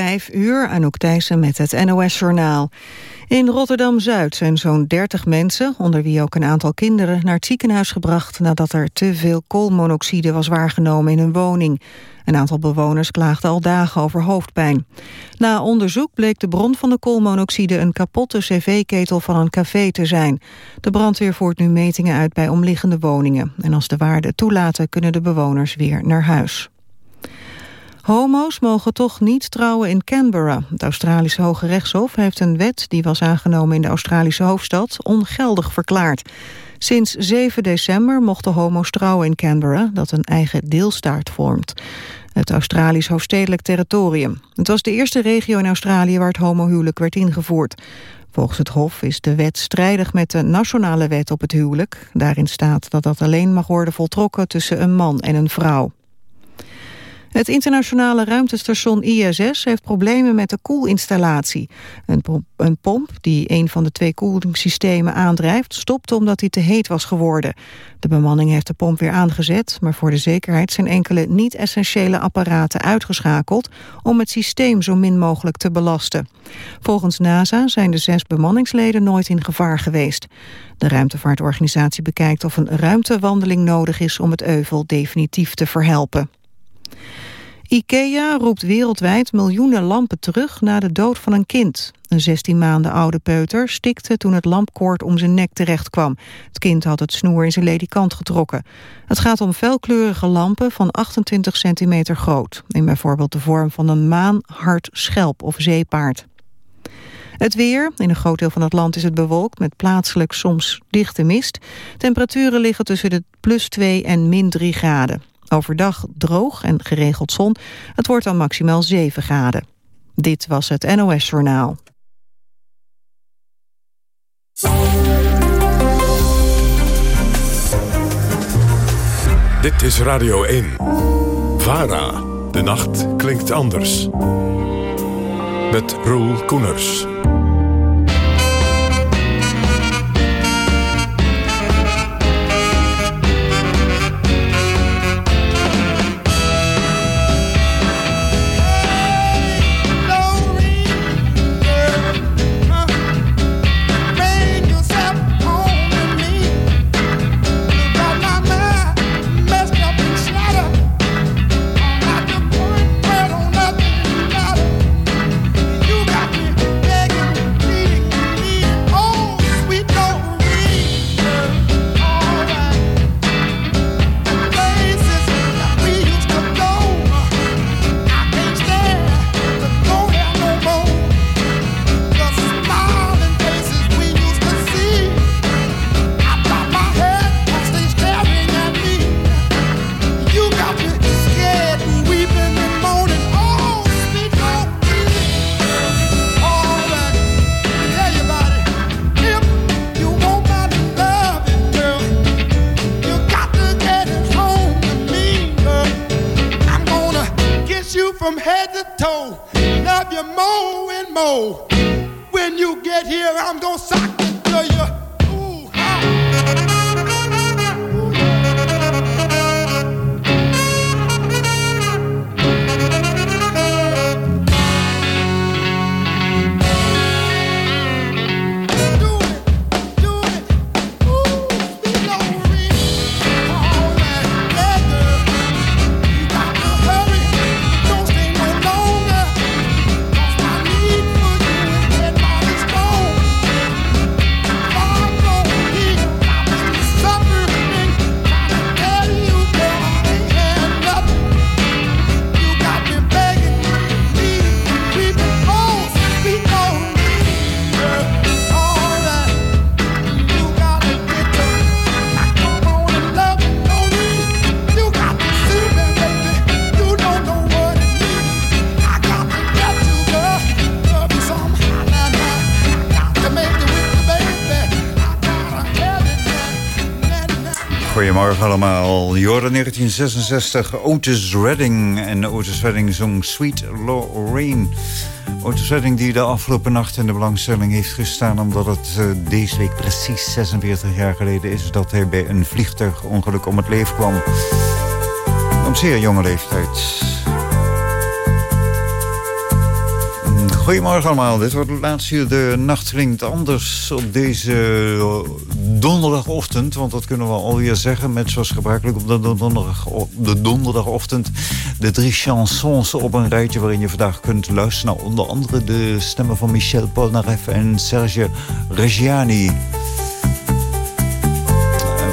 Vijf uur, Anouk Thijssen met het NOS-journaal. In Rotterdam-Zuid zijn zo'n 30 mensen, onder wie ook een aantal kinderen, naar het ziekenhuis gebracht nadat er te veel koolmonoxide was waargenomen in hun woning. Een aantal bewoners klaagden al dagen over hoofdpijn. Na onderzoek bleek de bron van de koolmonoxide een kapotte cv-ketel van een café te zijn. De brandweer voert nu metingen uit bij omliggende woningen. En als de waarden toelaten kunnen de bewoners weer naar huis. Homo's mogen toch niet trouwen in Canberra. Het Australische Hoge Rechtshof heeft een wet die was aangenomen in de Australische hoofdstad ongeldig verklaard. Sinds 7 december mochten homo's trouwen in Canberra, dat een eigen deelstaat vormt. Het Australisch hoofdstedelijk territorium. Het was de eerste regio in Australië waar het homohuwelijk werd ingevoerd. Volgens het Hof is de wet strijdig met de nationale wet op het huwelijk. Daarin staat dat dat alleen mag worden voltrokken tussen een man en een vrouw. Het internationale ruimtestation ISS heeft problemen met de koelinstallatie. Een, pomp die een van de twee koelingssystemen aandrijft... stopte omdat hij te heet was geworden. De bemanning heeft de pomp weer aangezet... maar voor de zekerheid zijn enkele niet-essentiële apparaten uitgeschakeld... om het systeem zo min mogelijk te belasten. Volgens NASA zijn de zes bemanningsleden nooit in gevaar geweest. De ruimtevaartorganisatie bekijkt of een ruimtewandeling nodig is... om het euvel definitief te verhelpen. IKEA roept wereldwijd miljoenen lampen terug na de dood van een kind. Een 16 maanden oude peuter stikte toen het lampkoord om zijn nek terecht kwam. Het kind had het snoer in zijn ledikant getrokken. Het gaat om felkleurige lampen van 28 centimeter groot. In bijvoorbeeld de vorm van een maan, hart, schelp of zeepaard. Het weer. In een groot deel van het land is het bewolkt met plaatselijk soms dichte mist. Temperaturen liggen tussen de plus 2 en min 3 graden. Overdag droog en geregeld zon. Het wordt dan maximaal 7 graden. Dit was het NOS Journaal. Dit is Radio 1. VARA. De nacht klinkt anders. Met Roel Koeners. Goedemorgen allemaal. Jorden 1966, Otis Redding. En Otis Redding zong Sweet Lorraine. Otis Redding die de afgelopen nacht in de belangstelling heeft gestaan... omdat het uh, deze week precies 46 jaar geleden is... dat hij bij een vliegtuigongeluk om het leven kwam. Op zeer jonge leeftijd. Goedemorgen allemaal, dit wordt het laatste De nacht klinkt anders op deze donderdagochtend. Want dat kunnen we alweer zeggen met zoals gebruikelijk op de, donderdag, de donderdagochtend... de drie chansons op een rijtje waarin je vandaag kunt luisteren... onder andere de stemmen van Michel Polnareff en Serge Reggiani.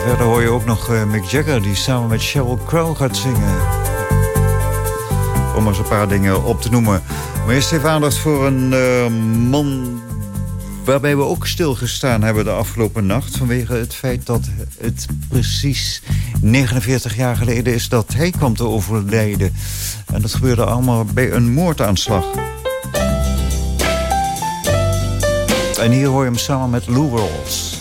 Verder hoor je ook nog uh, Mick Jagger die samen met Sheryl Crow gaat zingen om eens een paar dingen op te noemen. Maar eerst even aandacht voor een uh, man waarbij we ook stilgestaan hebben de afgelopen nacht... vanwege het feit dat het precies 49 jaar geleden is dat hij kwam te overlijden. En dat gebeurde allemaal bij een moordaanslag. En hier hoor je hem samen met Lou Rawls.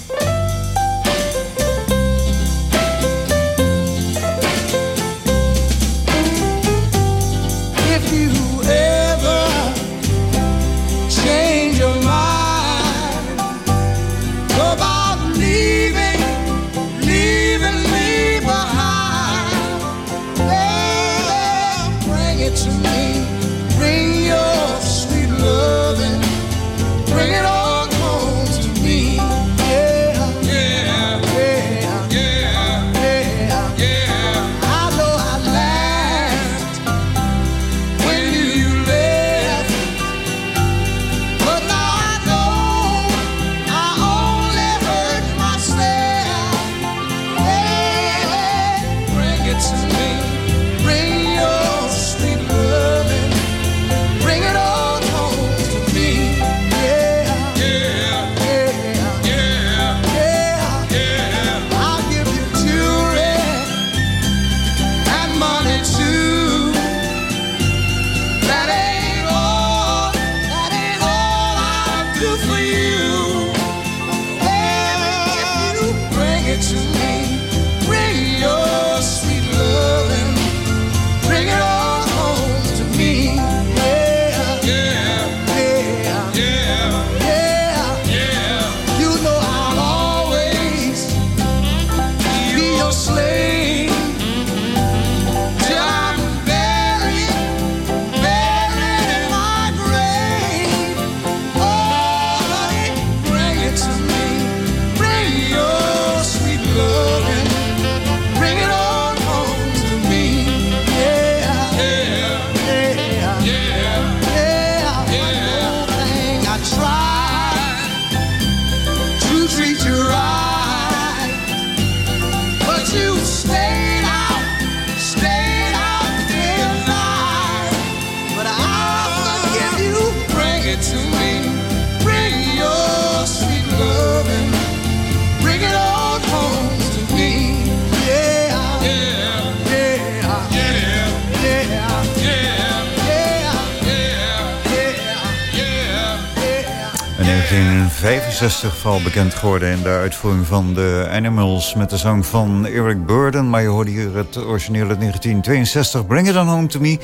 Val bekend geworden in de uitvoering van de Animals... met de zang van Eric Burden. Maar je hoorde hier het origineel uit 1962, Bring It On Home To Me...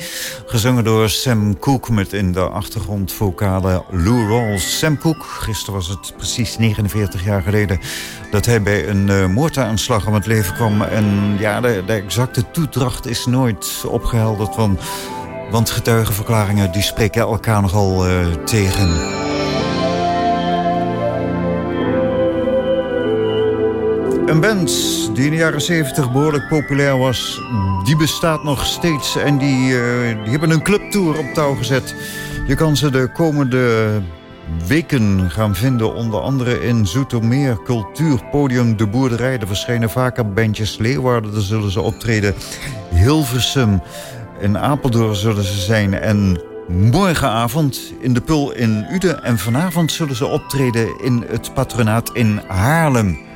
gezongen door Sam Cooke met in de achtergrond vocale Lou Rawls. Sam Cooke, gisteren was het precies 49 jaar geleden... dat hij bij een uh, moordaanslag om het leven kwam. En ja, de, exacte toedracht is nooit opgehelderd... Want, want getuigenverklaringen die spreken elkaar nogal uh, tegen... Een band die in de jaren 70 behoorlijk populair was... die bestaat nog steeds en die, uh, die hebben een clubtour op touw gezet. Je kan ze de komende weken gaan vinden. Onder andere in Zoetermeer, Cultuurpodium De Boerderij. Er verschijnen vaker bandjes Leeuwarden, daar zullen ze optreden. Hilversum, in Apeldoorn zullen ze zijn. En morgenavond in de Pul in Uden. En vanavond zullen ze optreden in het patronaat in Haarlem.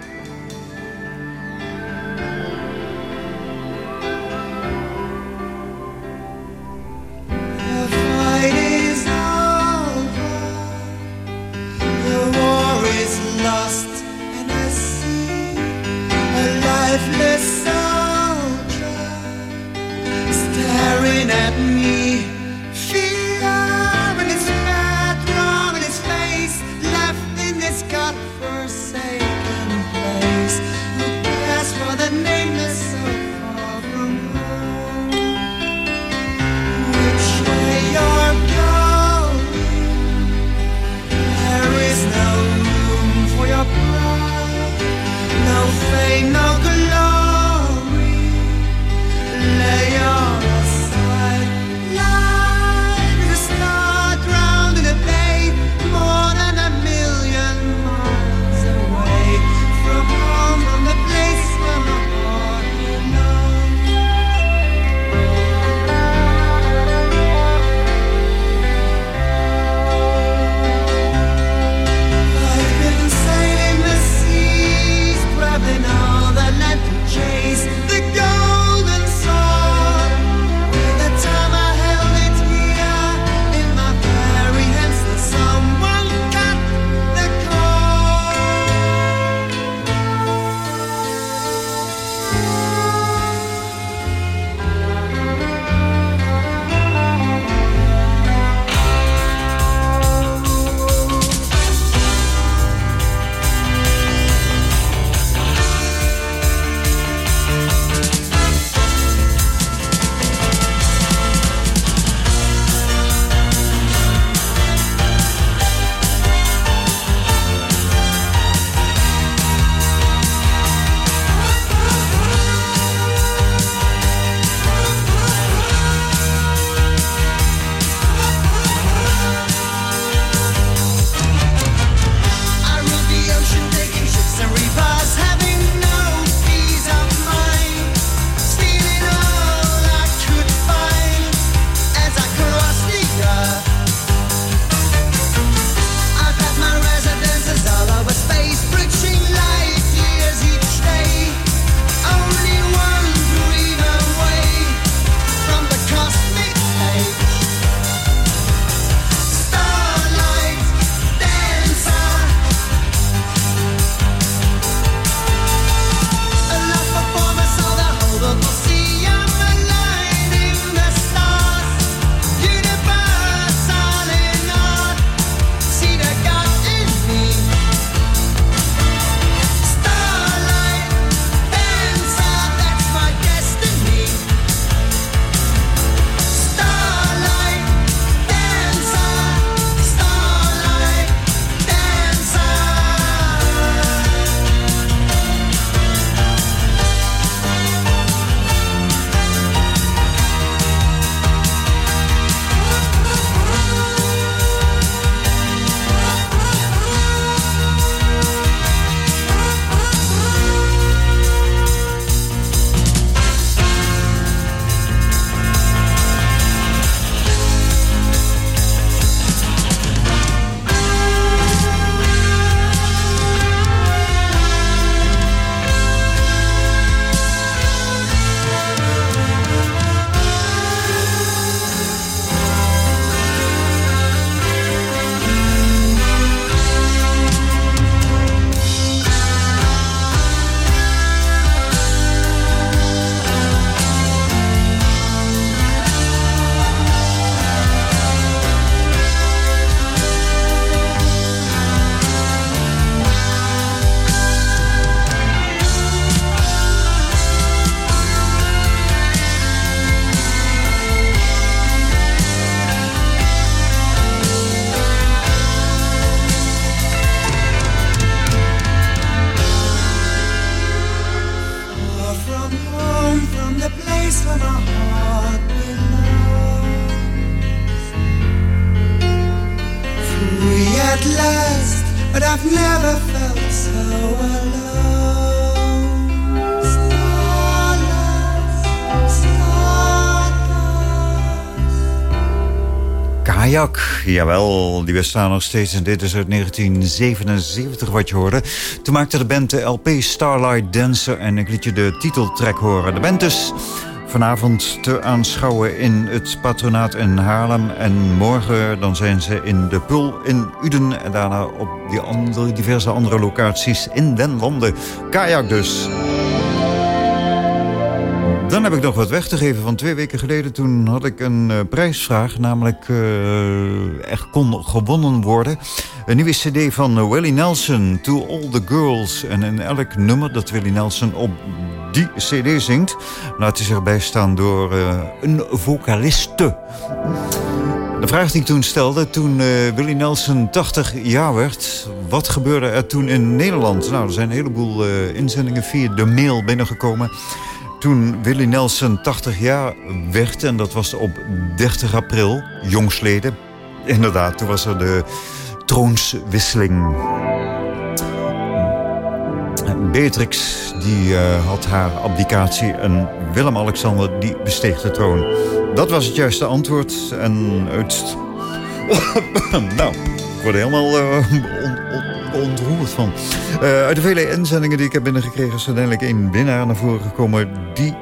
Jawel, die bestaan nog steeds. En dit is uit 1977 wat je hoorde. Toen maakte de band de LP Starlight Dancer en ik liet je de titeltrack horen. De band dus vanavond te aanschouwen in het patronaat in Haarlem. En morgen dan zijn ze in de Pul in Uden. En daarna op die andere, diverse andere locaties in den landen. Kajak dus. Dan heb ik nog wat weg te geven van twee weken geleden. Toen had ik een uh, prijsvraag, namelijk uh, er kon gewonnen worden. Een nieuwe cd van Willie Nelson, To All The Girls. En in elk nummer dat Willie Nelson op die cd zingt... laat hij zich bijstaan door uh, een vocaliste. De vraag die ik toen stelde, toen Willie Nelson 80 jaar werd... wat gebeurde er toen in Nederland? Nou, er zijn een heleboel inzendingen via de mail binnengekomen toen Willie Nelson 80 jaar werd... en dat was op 30 april, jongsleden. Inderdaad, toen was er de troonswisseling. Beatrix die, uh, had haar abdicatie en Willem-Alexander die besteeg de troon. Dat was het juiste antwoord. En uit... nou, ik word helemaal uh, ontroerd van. Uh, uit de vele inzendingen die ik heb binnengekregen... is uiteindelijk één winnaar naar voren gekomen... die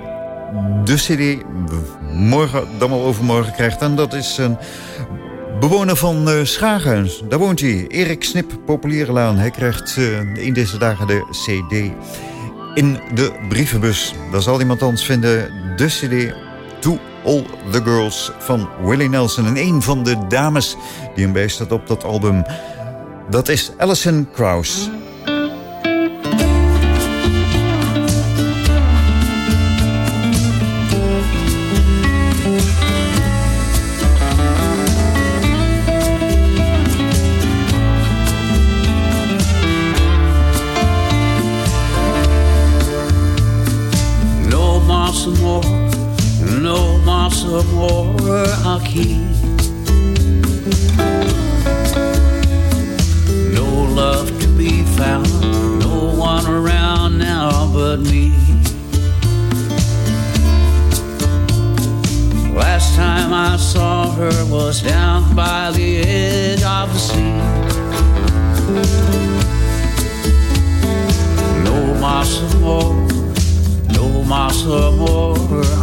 de cd morgen, dan wel overmorgen krijgt. En dat is een bewoner van uh, Schagen. Daar woont hij, Erik Snip, Populiere Laan. Hij krijgt uh, in deze dagen de cd in de brievenbus. Daar zal iemand anders vinden de cd To All The Girls van Willie Nelson. En een van de dames die hem bijstaat op dat album... dat is Alison Krauss. amor.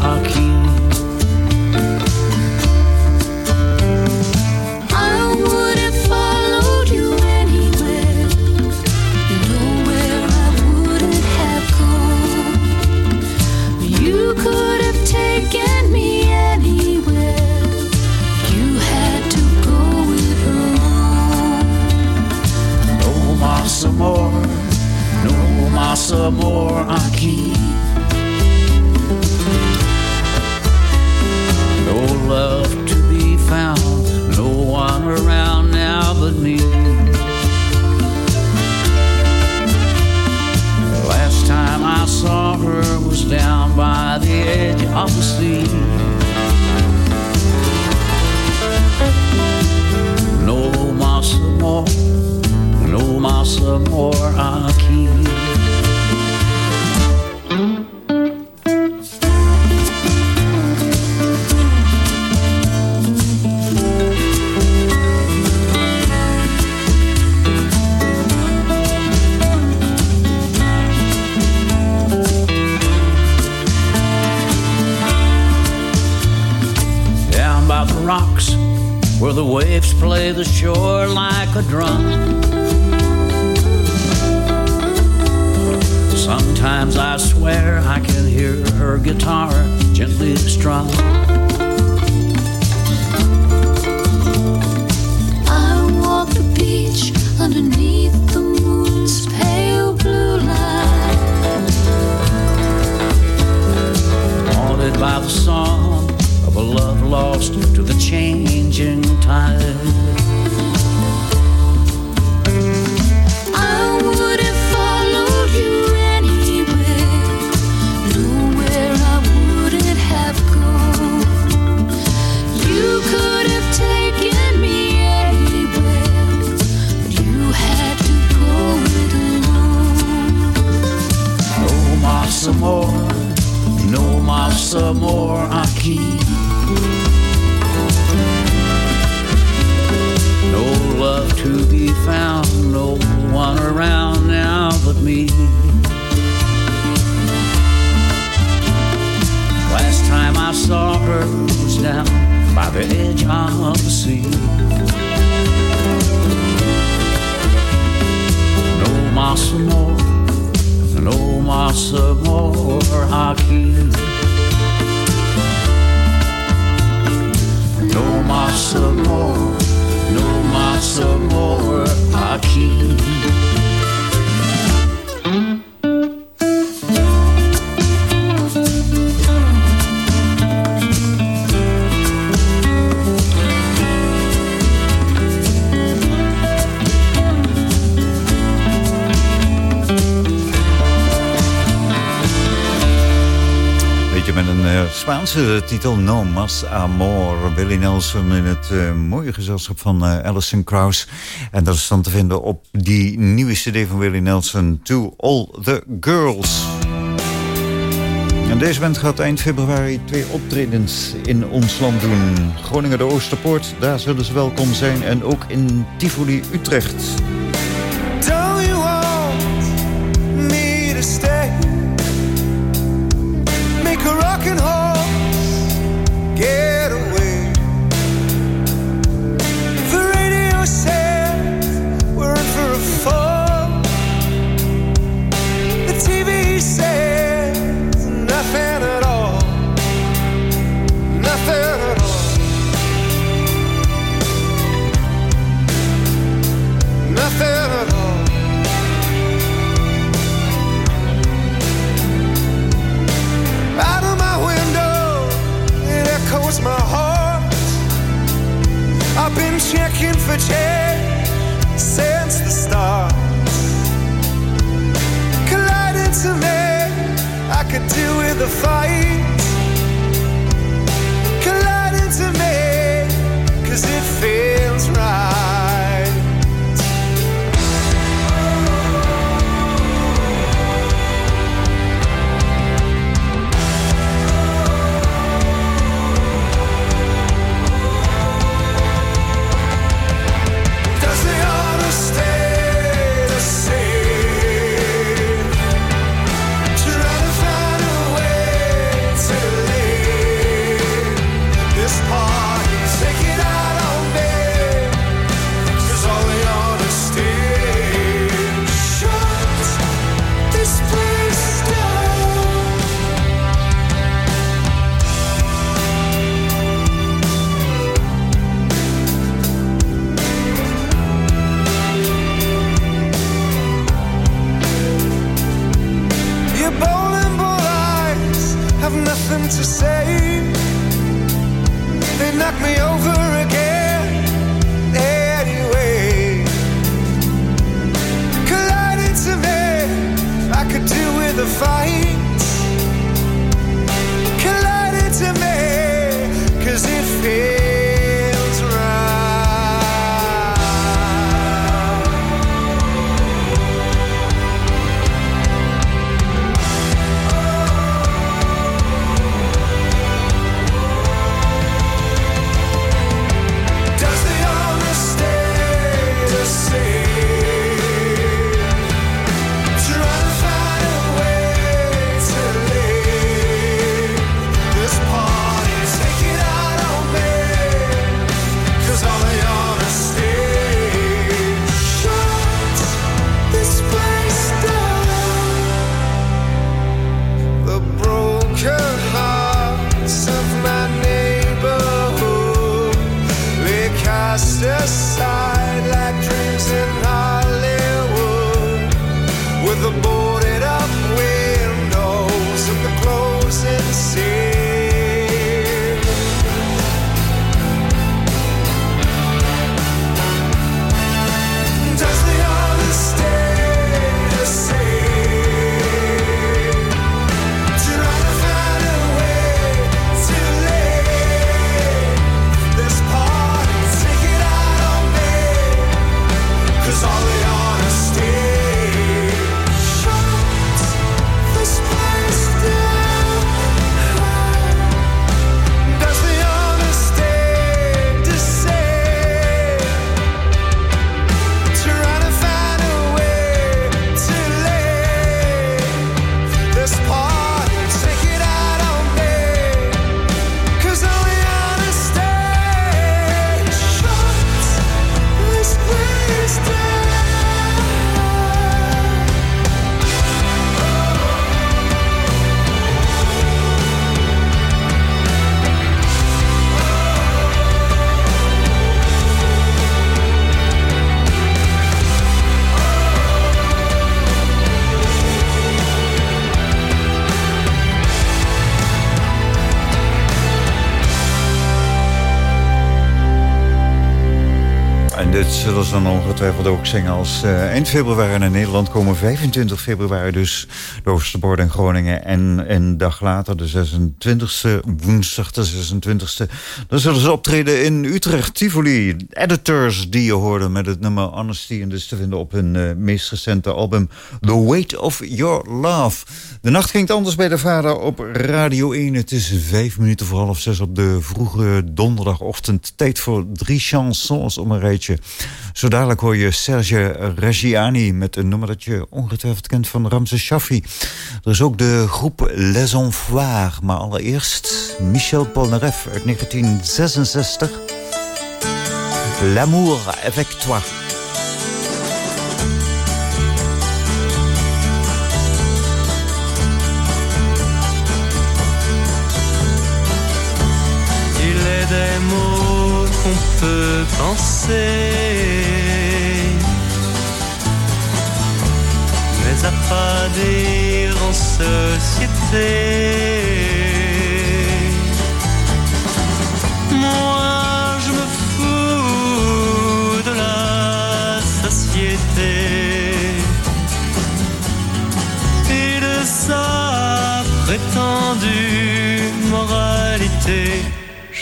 Spaanse titel No Mas Amor. Billy Nelson in het uh, mooie gezelschap van uh, Alison. En dat is dan te vinden op die nieuwe cd van Willie Nelson... To All The Girls. En deze band gaat eind februari twee optredens in ons land doen. Groningen de Oosterpoort, daar zullen ze welkom zijn. En ook in Tivoli Utrecht. Zullen ze dan ongetwijfeld ook zingen als uh, eind februari naar Nederland komen. 25 februari dus de Oosterpoort in Groningen. En een dag later, de 26e, woensdag de 26e... dan zullen ze optreden in Utrecht, Tivoli. Editors die je hoorde met het nummer Honesty... en dus te vinden op hun uh, meest recente album The Weight of Your Love. De nacht ging anders bij de vader op Radio 1. Het is vijf minuten voor half zes op de vroege donderdagochtend. Tijd voor drie chansons om een rijtje. Zo dadelijk hoor je Serge Reggiani met een nummer dat je ongetwijfeld kent van Ramses Shaffi. Er is ook de groep Les Enfoirs, maar allereerst Michel Polnareff uit 1966. L'amour avec toi. Penser, mais à pas dire en société.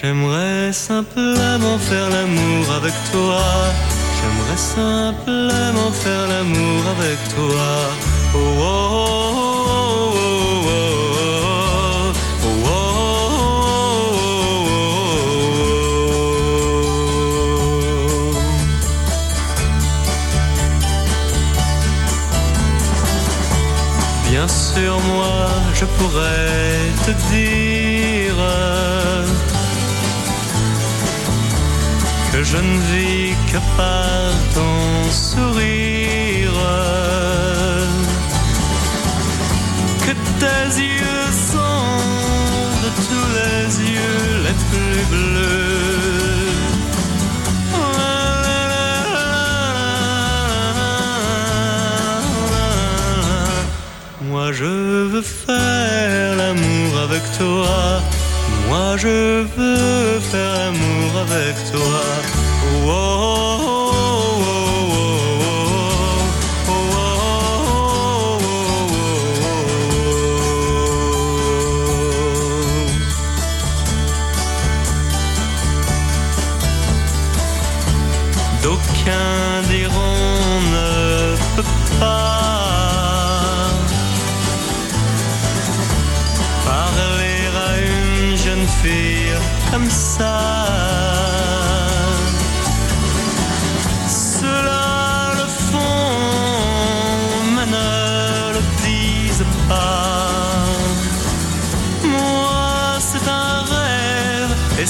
J'aimerais simplement faire l'amour avec toi. J'aimerais simplement faire l'amour avec toi. Oh, oh, oh, oh, oh, Bien sûr, moi, je pourrais te dire je ne vis que par ton sourire, que tes yeux sont de tous les yeux les plus bleus. Moi je veux faire l'amour avec toi. Moi je veux faire l'amour avec toi.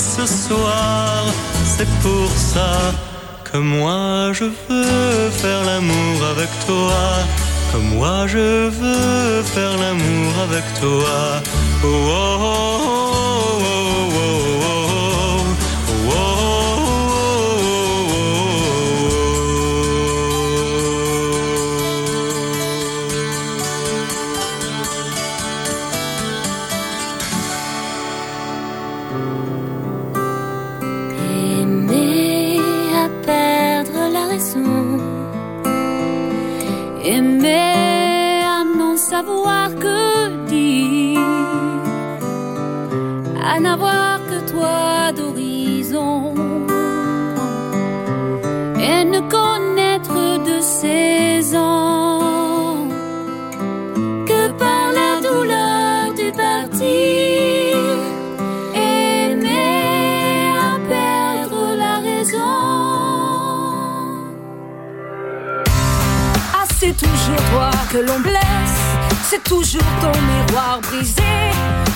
Ce soir, c'est pour ça que moi je veux faire l'amour avec toi. Que moi je veux faire l'amour avec toi. Oh, oh, oh, que l'on blesse, c'est toujours ton miroir brisé,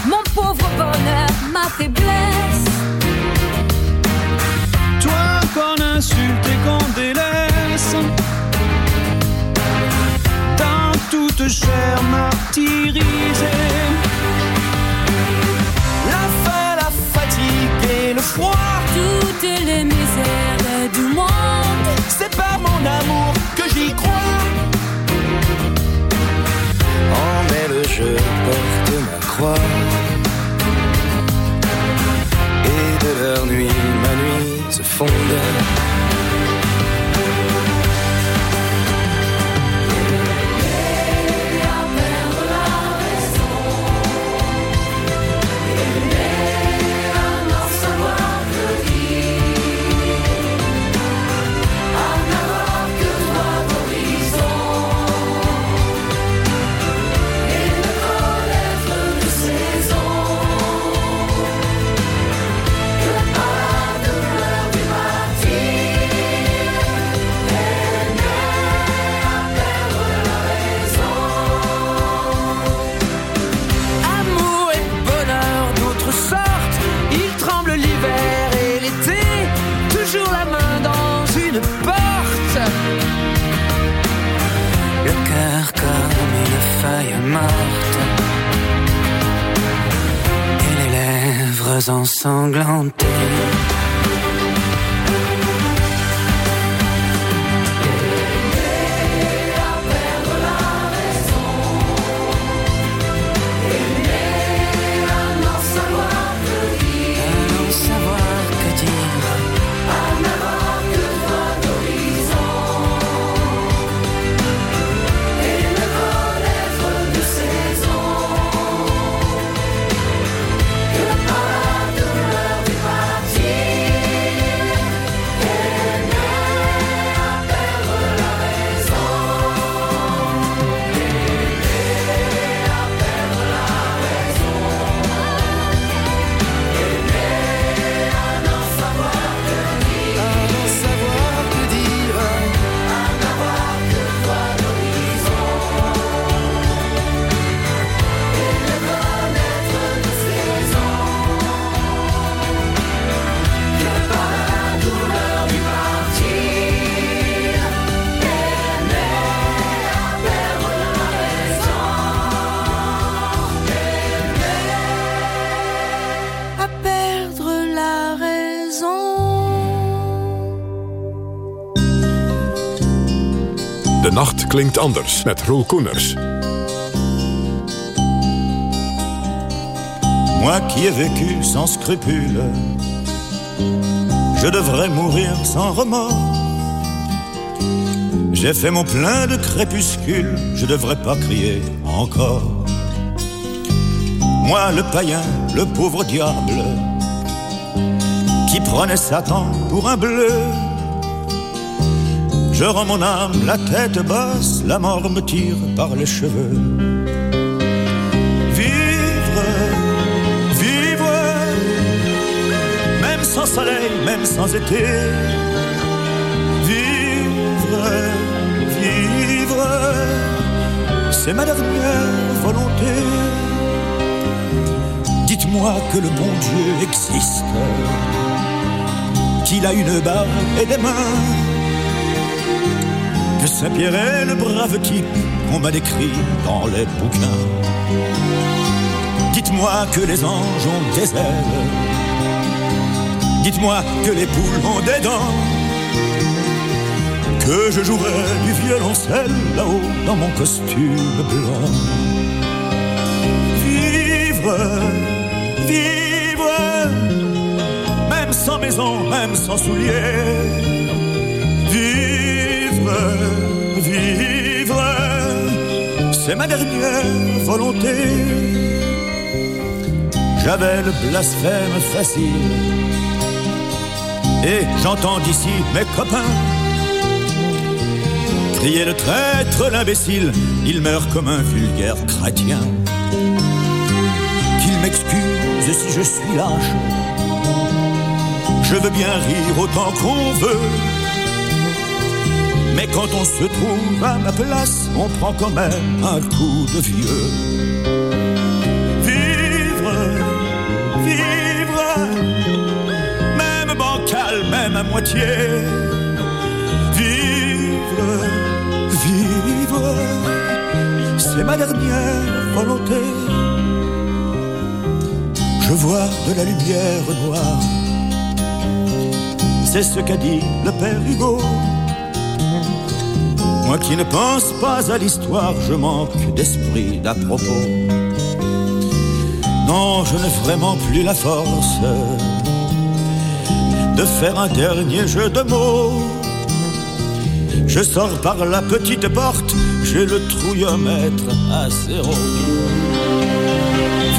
mon pauvre bonheur, ma faiblesse. Toi qu'on insulte et qu'on délaisse. Dans toute chair martyrisée. La faim, la fatigue et le froid. Toutes les misères du monde. C'est par mon amour que j'y crois je porte ma croix. Et de leur nuit ma nuit se fonde ensanglantées. Nacht klinkt anders met Roel. Moi qui ai vécu sans scrupule, je devrais mourir sans remords. J'ai fait mon plein de crépuscule, je devrais pas crier encore. Moi le païen, le pauvre diable, qui prenait Satan pour un bleu je rends mon âme la tête basse, la mort me tire par les cheveux. Vivre, vivre, même sans soleil, même sans été. Vivre, vivre, c'est ma dernière volonté. Dites-moi que le bon Dieu existe, qu'il a une barbe et des mains que Saint-Pierre est le brave type qu'on m'a décrit dans les bouquins. Dites-moi que les anges ont des ailes. Dites-moi que les poules ont des dents. Que je jouerai du violoncelle là-haut dans mon costume blanc. Vivre, vivre, même sans maison, même sans souliers c'est ma dernière volonté. J'avais le blasphème facile, et j'entends d'ici mes copains crier le traître, l'imbécile, il meurt comme un vulgaire chrétien. Qu'il m'excuse si je suis lâche, je veux bien rire autant qu'on veut mais quand on se trouve à ma place, on prend quand même un coup de vieux. Vivre, vivre, même bancal, même à moitié. Vivre, vivre, c'est ma dernière volonté. Je vois de la lumière noire, c'est ce qu'a dit le père Hugo moi qui ne pense pas à l'histoire, je manque d'esprit d'à propos. Non, je n'ai vraiment plus la force de faire un dernier jeu de mots. Je sors par la petite porte, j'ai le trouillomètre à zéro.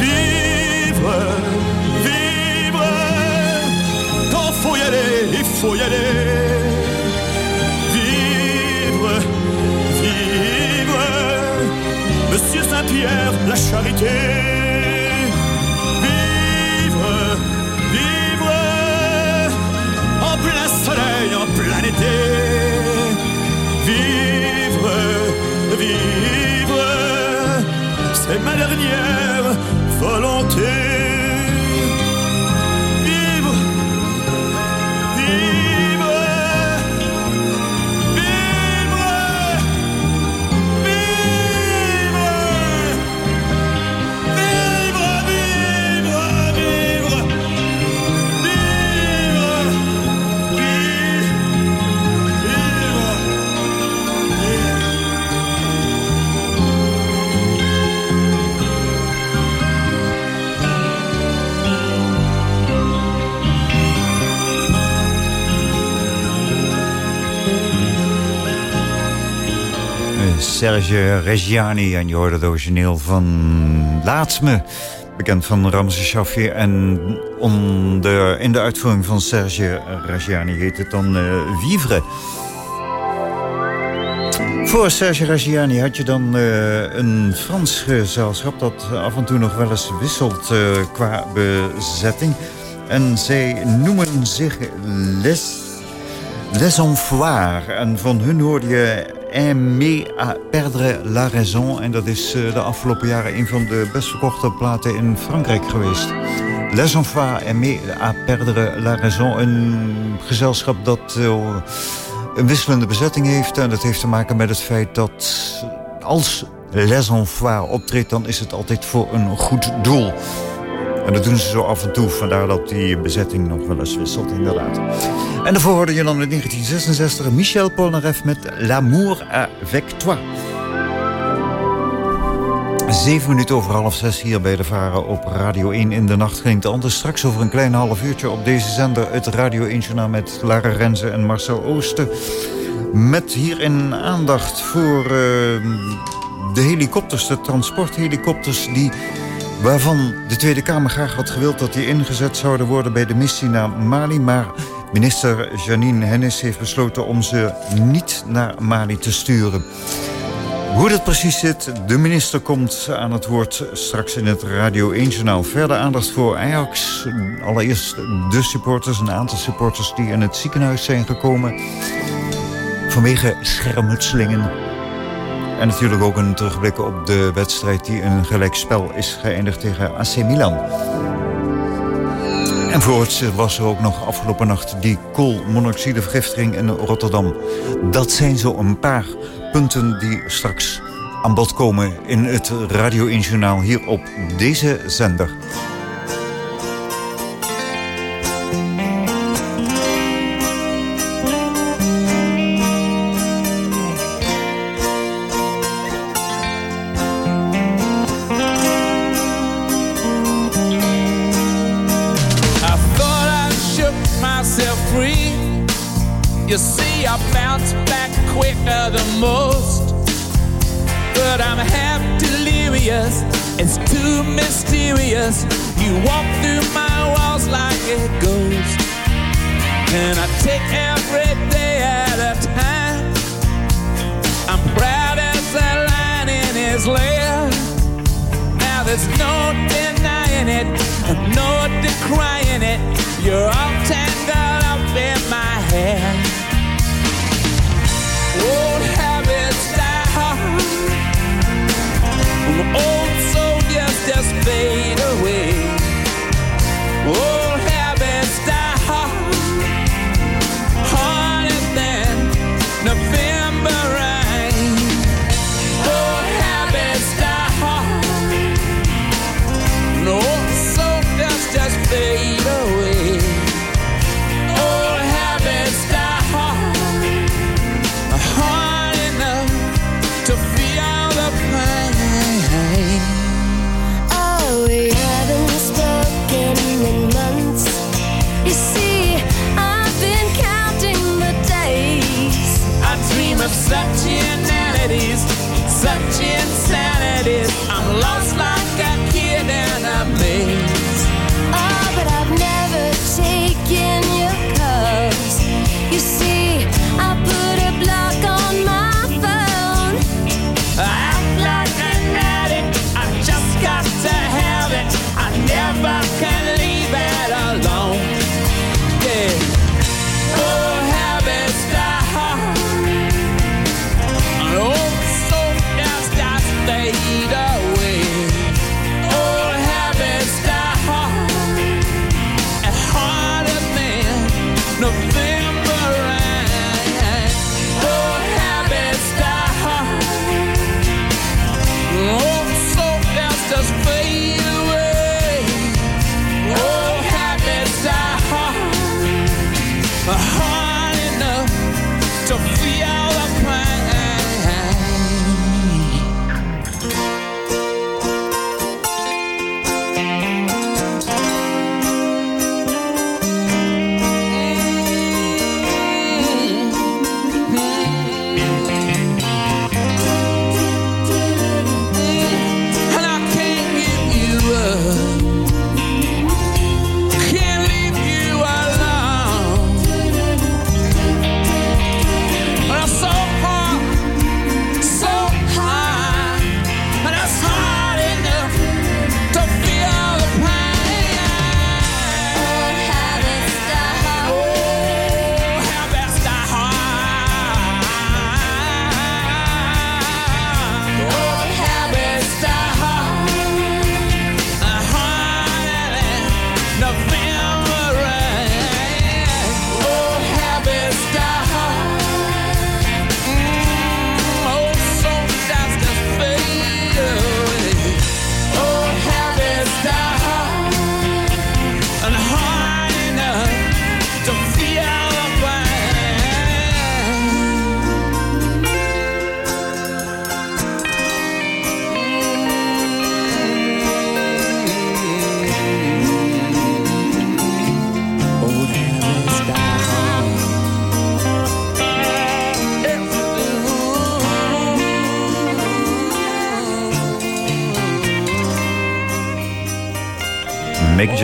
Vivre, vivre, quand faut y aller, il faut y aller. Saint-Pierre, la charité. Vivre, vivre, en plein soleil, en plein été. Vivre, vivre, c'est ma dernière Serge Reggiani. En je hoorde het origineel van Laat Me. Bekend van Ramses Shaffi. En onder, in de uitvoering van Serge Reggiani heet het dan uh, Vivre. Voor Serge Reggiani had je dan uh, een Frans gezelschap... dat af en toe nog wel eens wisselt uh, qua bezetting. En zij noemen zich Les, Les Enfoirds. En van hun hoorde je Aimer à perdre la raison. En dat is uh, de afgelopen jaren een van de best verkochte platen in Frankrijk geweest. Les Enfoirds, Aimer à perdre la raison. Een gezelschap dat uh, een wisselende bezetting heeft. En dat heeft te maken met het feit dat als Les Enfoirds optreedt... dan is het altijd voor een goed doel. En dat doen ze zo af en toe. Vandaar dat die bezetting nog wel eens wisselt, inderdaad. En daarvoor hoorde je dan in 1966 Michel Polnareff met L'amour avec toi. Zeven minuten over half zes hier bij de Varen op Radio 1 in de nacht klinkt anders. Straks over een klein half uurtje op deze zender het Radio 1 Journaal met Lara Renze en Marcel Oosten. Met hierin aandacht voor uh, de helikopters, de transporthelikopters die waarvan de Tweede Kamer graag had gewild dat die ingezet zouden worden bij de missie naar Mali. Maar minister Janine Hennis heeft besloten om ze niet naar Mali te sturen. Hoe dat precies zit, de minister komt aan het woord straks in het Radio 1-journaal. Verder aandacht voor Ajax. Allereerst de supporters, een aantal supporters die in het ziekenhuis zijn gekomen... vanwege schermutselingen en natuurlijk ook een terugblik op de wedstrijd die een gelijkspel is geëindigd tegen AC Milan. En voorts was er ook nog afgelopen nacht die koolmonoxidevergiftiging in Rotterdam. Dat zijn zo een paar punten die straks aan bod komen in het Radio 1 Journaal hier op deze zender.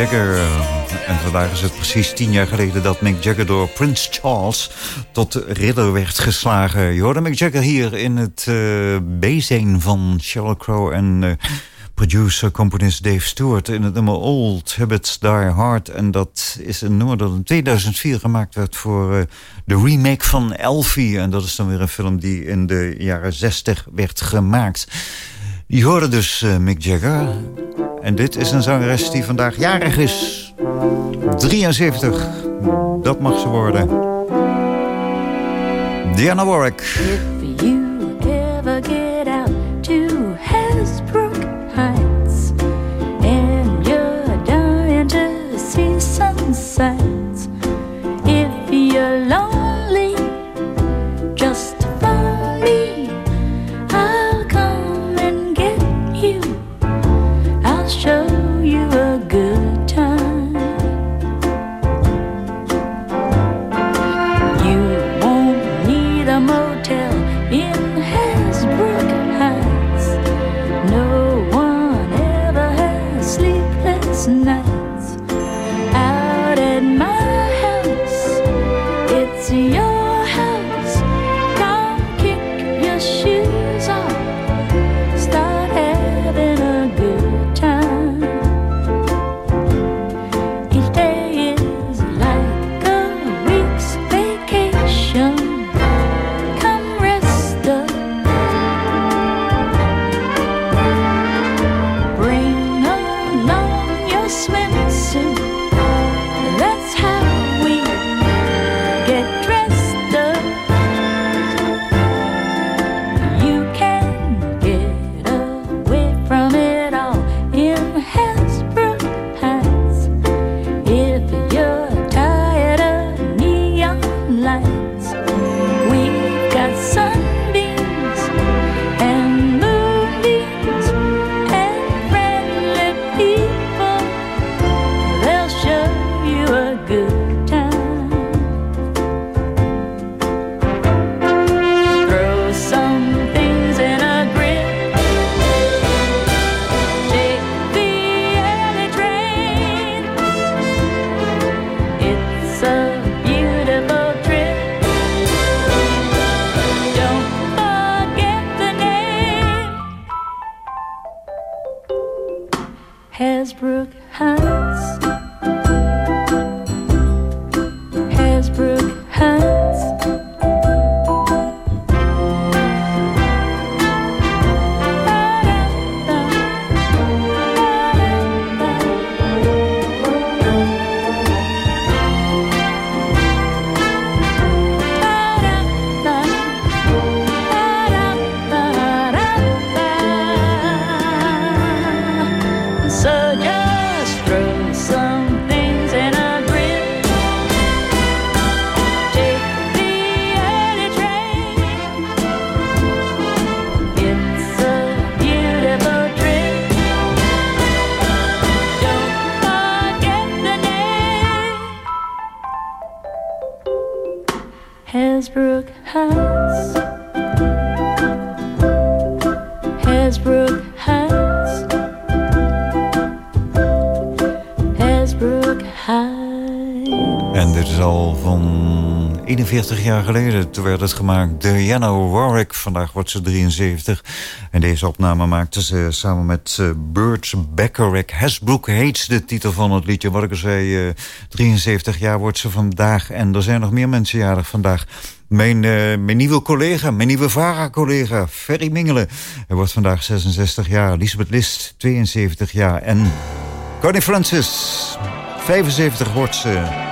Jagger. En vandaag is het precies tien jaar geleden dat Mick Jagger door Prince Charles tot ridder werd geslagen. Je hoorde Mick Jagger hier in het uh, van Sheryl Crow en uh, producer-componist Dave Stewart in het nummer Old Habits Die Hard. En dat is een nummer dat in 2004 gemaakt werd voor de remake van Elfie. En dat is dan weer een film die in de jaren 60 werd gemaakt. Je hoorde dus Mick Jagger... En dit is een zangeres die vandaag jarig is. 73. Dat mag ze worden. Diana Warwick. 41 jaar geleden. Toen werd het gemaakt. Diana Warwick. Vandaag wordt ze 73. En deze opname maakte ze samen met uh, Burt Bacharach. Hasbrook Hates, de titel van het liedje. Wat ik al zei, uh, 73 jaar wordt ze vandaag. En er zijn nog meer mensen jarig vandaag. Mijn, uh, mijn nieuwe collega, mijn nieuwe VARA-collega, Ferry Mingelen. Hij wordt vandaag 66 jaar. Lisbeth List, 72 jaar. En Connie Francis, 75 wordt ze.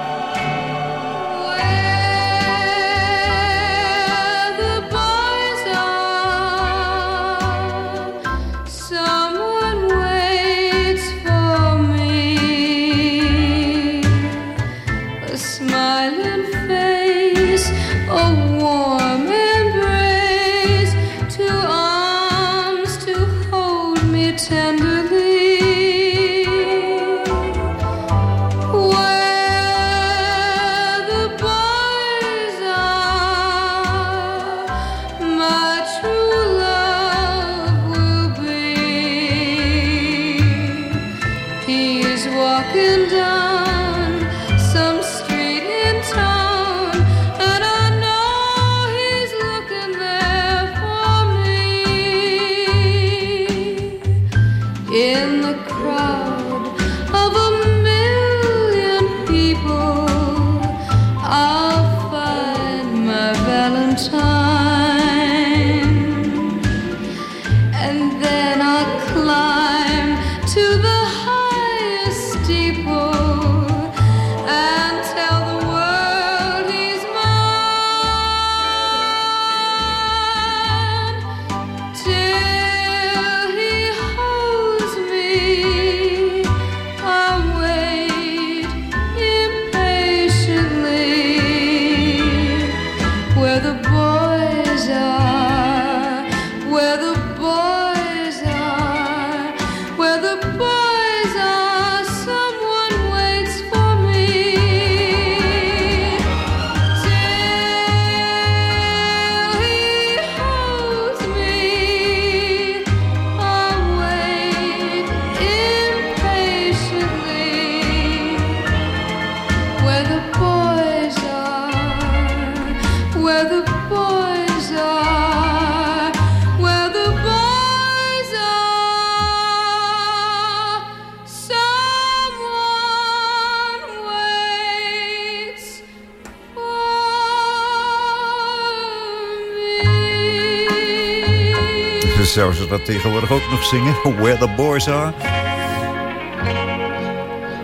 Zou ze dat tegenwoordig ook nog zingen? Where the boys are.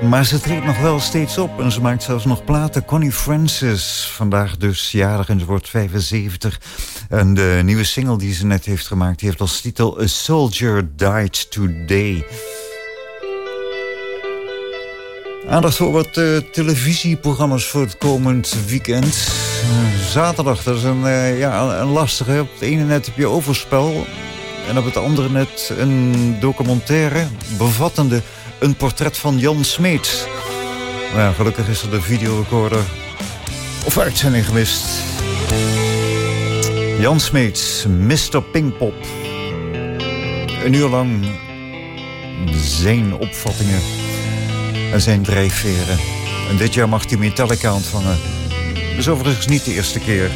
Maar ze treedt nog wel steeds op en ze maakt zelfs nog platen. Connie Francis, vandaag dus jarig en ze wordt 75. En de nieuwe single die ze net heeft gemaakt... die heeft als titel A Soldier Died Today. Aandacht voor wat eh, televisieprogramma's voor het komend weekend. Eh, zaterdag, dat is een, eh, ja, een lastige. Op het ene net heb je overspel... en op het andere net een documentaire... bevattende een portret van Jan Smeets. Maar ja, gelukkig is er de videorecorder of uitzending gemist. Jan Smeets, Mr. Pinkpop. Een uur lang zijn opvattingen en zijn drijfveren. En dit jaar mag hij Metallica ontvangen. Is overigens niet de eerste keer.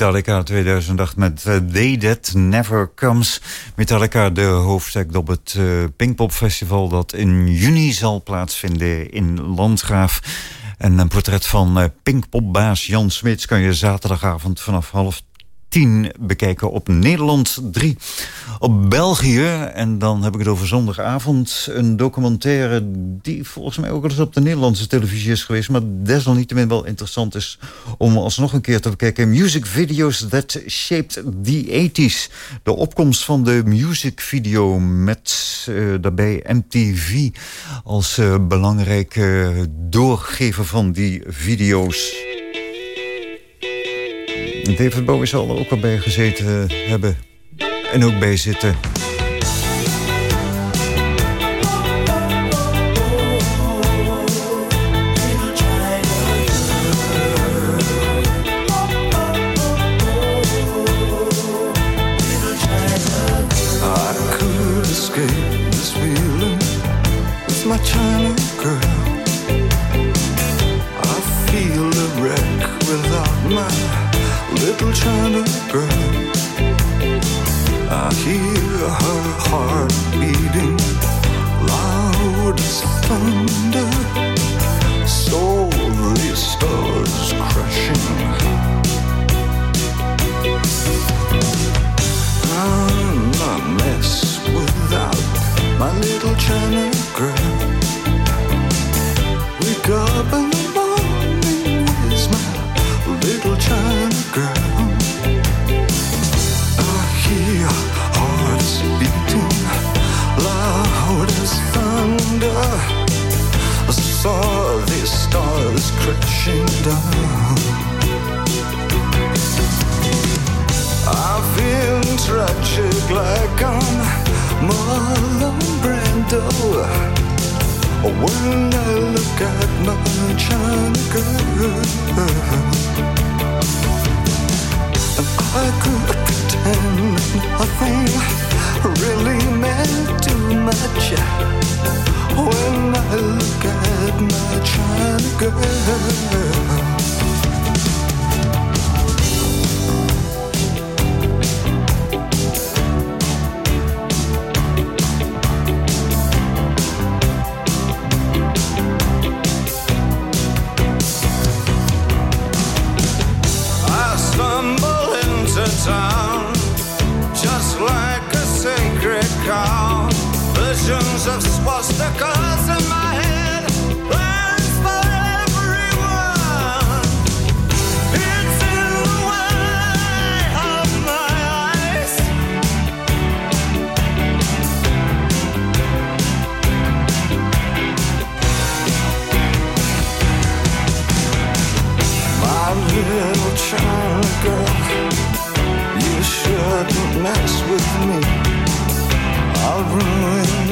Metallica 2008 met uh, Day That Never Comes. Metallica, de hoofdact op het uh, Pinkpop Festival... dat in juni zal plaatsvinden in Landgraaf. En een portret van uh, Pinkpopbaas Jan Smits... kan je zaterdagavond vanaf half 10 bekijken op Nederland 3. Op België, en dan heb ik het over zondagavond... een documentaire die volgens mij ook al eens op de Nederlandse televisie is geweest... maar desalniettemin wel interessant is om alsnog een keer te bekijken. Music Videos That Shaped the 80s. De opkomst van de music video met uh, daarbij MTV... als uh, belangrijke doorgever van die video's. David Bowie zal er ook wel bij gezeten hebben. En ook bij zitten. Visions of swastikas in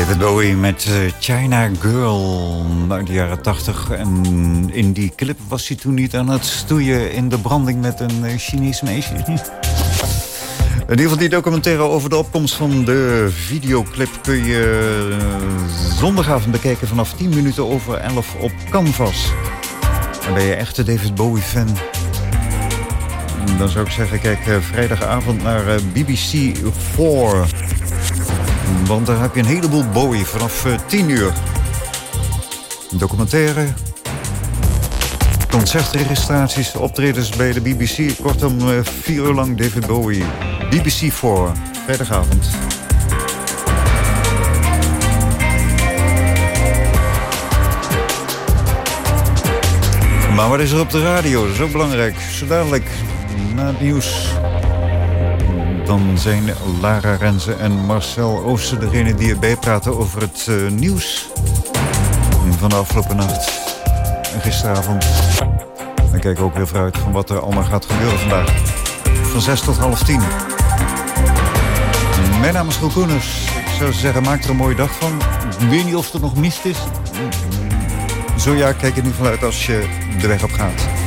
David Bowie met eh, China Girl uit de jaren 80. En in die clip was hij toen niet aan het stoeien in de branding met een eh, Chinees meisje. In ieder geval die documentaire over de opkomst van de videoclip... kun je eh, zondagavond bekijken vanaf 10 minuten over 11 op Canvas. En ben je echte David Bowie-fan... dan zou ik zeggen, kijk vrijdagavond naar BBC 4. Want daar heb je een heleboel Bowie vanaf 10 uur. Een documentaire, concertregistraties, optredens bij de BBC. Kortom, vier uur lang David Bowie. BBC 4, vrijdagavond. Maar wat is er op de radio? Dat is ook belangrijk. Zo dadelijk, na het nieuws... dan zijn Lara Renze en Marcel Ooster degene die erbij praten over het uh, nieuws van de afgelopen nacht en gisteravond. Dan kijken we ook weer vooruit van wat er allemaal gaat gebeuren vandaag. Van 6 tot half 10. Mijn naam is Roel Koeners. Ik zou zeggen, maak er een mooie dag van. Ik weet niet of er nog mist is. Zo ja, kijk er niet vanuit als je de weg op gaat.